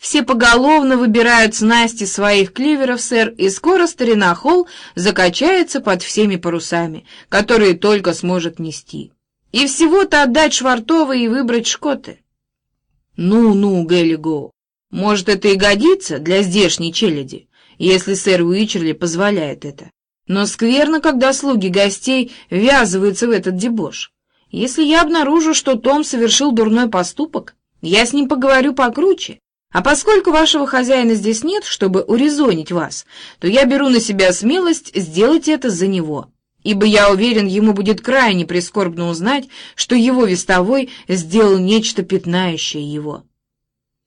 Все поголовно выбирают снасти своих кливеров, сэр, и скоро старина Холл закачается под всеми парусами, которые только сможет нести. И всего-то отдать швартовые и выбрать шкоты. Ну-ну, Гэлли Гоу, может, это и годится для здешней челяди, если сэр Уичерли позволяет это. Но скверно, когда слуги гостей ввязываются в этот дебош. Если я обнаружу, что Том совершил дурной поступок, я с ним поговорю покруче, а поскольку вашего хозяина здесь нет, чтобы урезонить вас, то я беру на себя смелость сделать это за него, ибо я уверен, ему будет крайне прискорбно узнать, что его вестовой сделал нечто пятнающее его.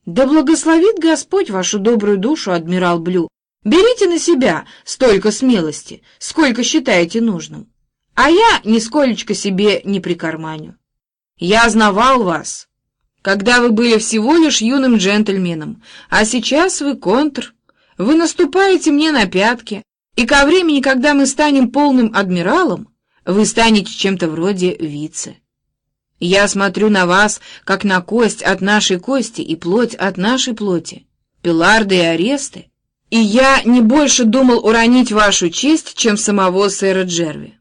Да благословит Господь вашу добрую душу, адмирал Блю. Берите на себя столько смелости, сколько считаете нужным, а я нисколечко себе не прикарманю. Я знавал вас, когда вы были всего лишь юным джентльменом, а сейчас вы контр. Вы наступаете мне на пятки, и ко времени, когда мы станем полным адмиралом, вы станете чем-то вроде вице. Я смотрю на вас, как на кость от нашей кости и плоть от нашей плоти, пиларды и аресты, и я не больше думал уронить вашу честь, чем самого сэра Джерви.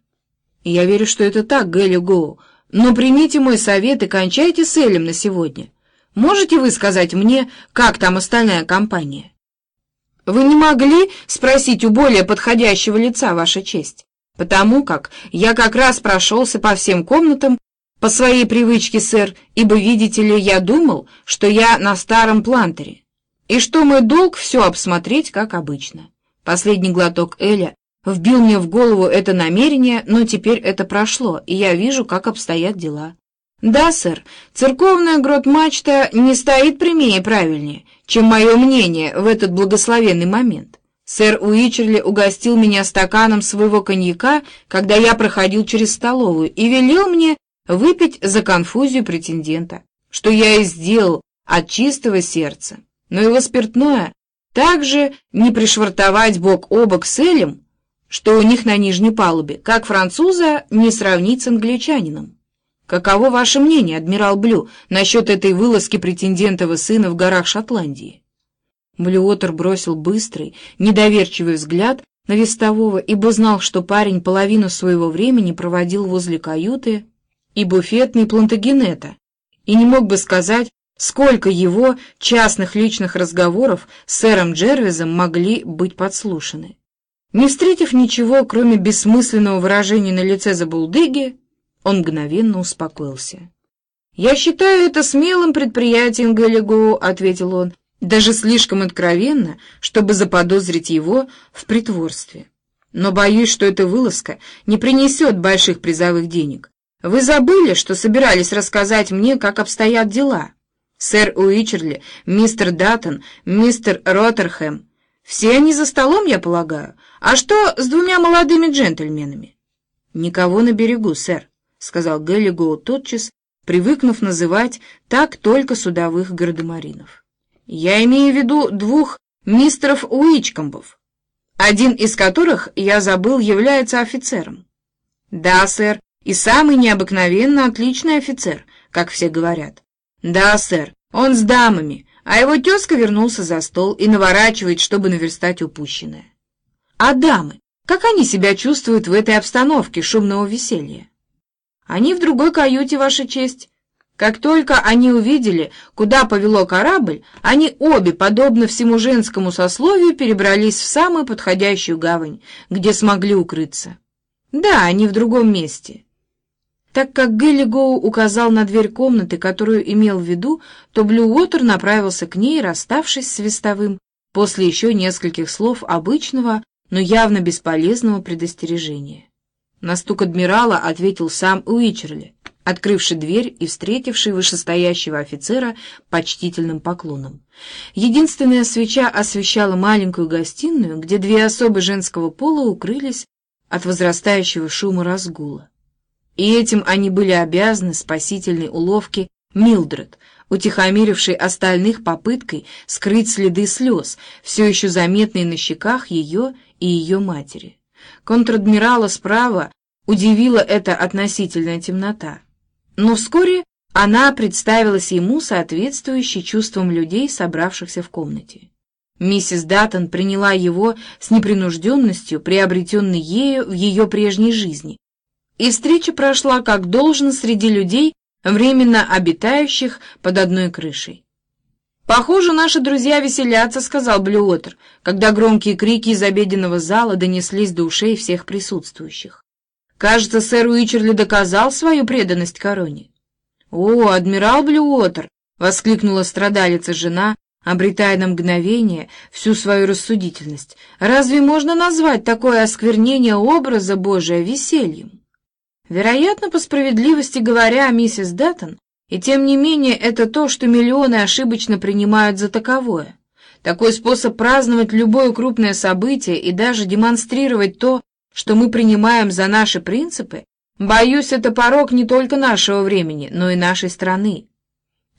Я верю, что это так, Гэлли Гоу, но примите мой совет и кончайте с Элем на сегодня. Можете вы сказать мне, как там остальная компания? Вы не могли спросить у более подходящего лица, Ваша честь, потому как я как раз прошелся по всем комнатам по своей привычке, сэр, ибо, видите ли, я думал, что я на старом плантере, и что мой долг все обсмотреть, как обычно. Последний глоток Эля Вбил мне в голову это намерение, но теперь это прошло, и я вижу, как обстоят дела. Да, сэр, церковная грот-мачта не стоит прямее и правильнее, чем мое мнение в этот благословенный момент. Сэр Уичерли угостил меня стаканом своего коньяка, когда я проходил через столовую, и велел мне выпить за конфузию претендента, что я и сделал от чистого сердца. Но его спиртное также не пришвартовать бок о бок с Элем, что у них на нижней палубе, как француза не сравнить с англичанином. Каково ваше мнение, адмирал Блю, насчет этой вылазки претендентова сына в горах Шотландии? Блюотер бросил быстрый, недоверчивый взгляд на вестового, ибо знал, что парень половину своего времени проводил возле каюты и буфетной Плантагенета, и не мог бы сказать, сколько его частных личных разговоров с сэром Джервизом могли быть подслушаны. Не встретив ничего, кроме бессмысленного выражения на лице Забулдыги, он мгновенно успокоился. «Я считаю это смелым предприятием, Галлигоу», — ответил он, даже слишком откровенно, чтобы заподозрить его в притворстве. «Но боюсь, что эта вылазка не принесет больших призовых денег. Вы забыли, что собирались рассказать мне, как обстоят дела? Сэр Уичерли, мистер Даттон, мистер Роттерхэм. Все они за столом, я полагаю. «А что с двумя молодыми джентльменами?» «Никого на берегу, сэр», — сказал Геллигоу тотчас, привыкнув называть так только судовых гардемаринов. «Я имею в виду двух мистеров Уичкомбов, один из которых, я забыл, является офицером». «Да, сэр, и самый необыкновенно отличный офицер, как все говорят». «Да, сэр, он с дамами, а его тезка вернулся за стол и наворачивает, чтобы наверстать упущенное». А дамы, как они себя чувствуют в этой обстановке шумного веселья? Они в другой каюте, Ваша честь. Как только они увидели, куда повело корабль, они обе, подобно всему женскому сословию, перебрались в самую подходящую гавань, где смогли укрыться. Да, они в другом месте. Так как Гэлли Гоу указал на дверь комнаты, которую имел в виду, то Блю Уотер направился к ней, расставшись с Вестовым, после еще нескольких слов обычного, но явно бесполезного предостережения. На стук адмирала ответил сам Уичерли, открывший дверь и встретивший вышестоящего офицера почтительным поклоном. Единственная свеча освещала маленькую гостиную, где две особы женского пола укрылись от возрастающего шума разгула. И этим они были обязаны спасительной уловке Милдред, утихомирившей остальных попыткой скрыть следы слез, все еще заметные на щеках ее и ее матери. Контр-адмирала справа удивила эта относительная темнота. Но вскоре Она представилась ему соответствующей чувствам людей, собравшихся в комнате. Миссис Даттон приняла его с непринужденностью, приобретенной ею в ее прежней жизни, и встреча прошла как должно среди людей, временно обитающих под одной крышей. «Похоже, наши друзья веселятся», — сказал Блюотер, когда громкие крики из обеденного зала донеслись до ушей всех присутствующих. «Кажется, сэр Уичерли доказал свою преданность короне». «О, адмирал Блюотер!» — воскликнула страдалица жена, обретая на мгновение всю свою рассудительность. «Разве можно назвать такое осквернение образа Божия весельем?» Вероятно, по справедливости говоря, миссис Даттон, и тем не менее это то, что миллионы ошибочно принимают за таковое. Такой способ праздновать любое крупное событие и даже демонстрировать то, что мы принимаем за наши принципы, боюсь, это порог не только нашего времени, но и нашей страны.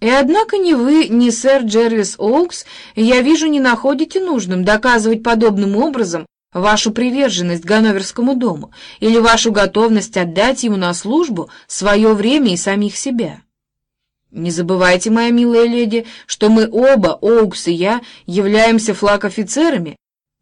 И однако ни вы, ни сэр Джервис Оукс, я вижу, не находите нужным доказывать подобным образом вашу приверженность Ганноверскому дому или вашу готовность отдать ему на службу свое время и самих себя. Не забывайте, моя милая леди, что мы оба, Оукс и я, являемся флаг-офицерами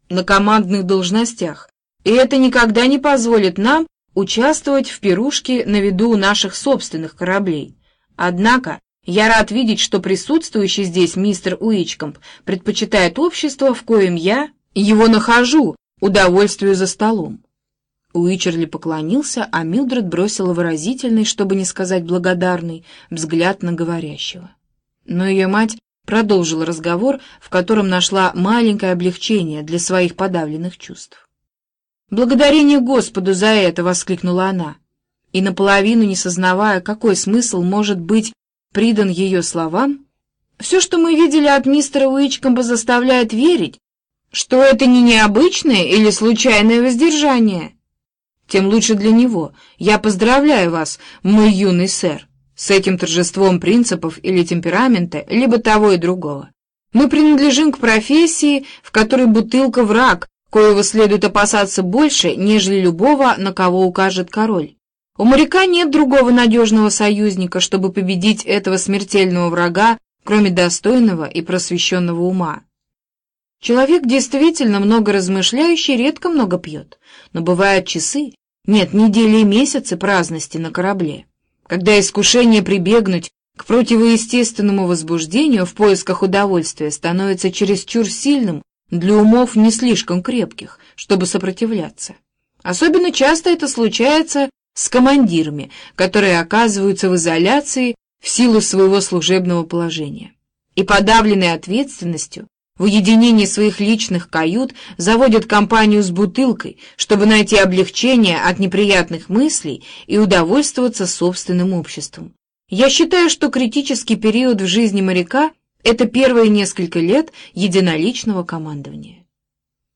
на командных должностях, и это никогда не позволит нам участвовать в пирушке на виду у наших собственных кораблей. Однако я рад видеть, что присутствующий здесь мистер Уичкомп предпочитает общество, в коем я его нахожу, удовольствию за столом. Уичерли поклонился, а Милдред бросила выразительный, чтобы не сказать благодарный, взгляд на говорящего. Но ее мать продолжила разговор, в котором нашла маленькое облегчение для своих подавленных чувств. «Благодарение Господу за это!» — воскликнула она. И наполовину не сознавая, какой смысл может быть придан ее словам, все, что мы видели от мистера Уичкомба, заставляет верить, что это не необычное или случайное воздержание. Тем лучше для него. Я поздравляю вас, мой юный сэр, с этим торжеством принципов или темперамента, либо того и другого. Мы принадлежим к профессии, в которой бутылка враг, коего следует опасаться больше, нежели любого, на кого укажет король. У моряка нет другого надежного союзника, чтобы победить этого смертельного врага, кроме достойного и просвещенного ума. Человек действительно много размышляющий редко много пьет, но бывают часы, нет, недели и месяцы праздности на корабле, когда искушение прибегнуть к противоестественному возбуждению в поисках удовольствия становится чересчур сильным для умов не слишком крепких, чтобы сопротивляться. Особенно часто это случается с командирами, которые оказываются в изоляции в силу своего служебного положения. И подавленной ответственностью, в уединении своих личных кают заводят компанию с бутылкой, чтобы найти облегчение от неприятных мыслей и удовольствоваться собственным обществом. Я считаю, что критический период в жизни моряка – это первые несколько лет единоличного командования.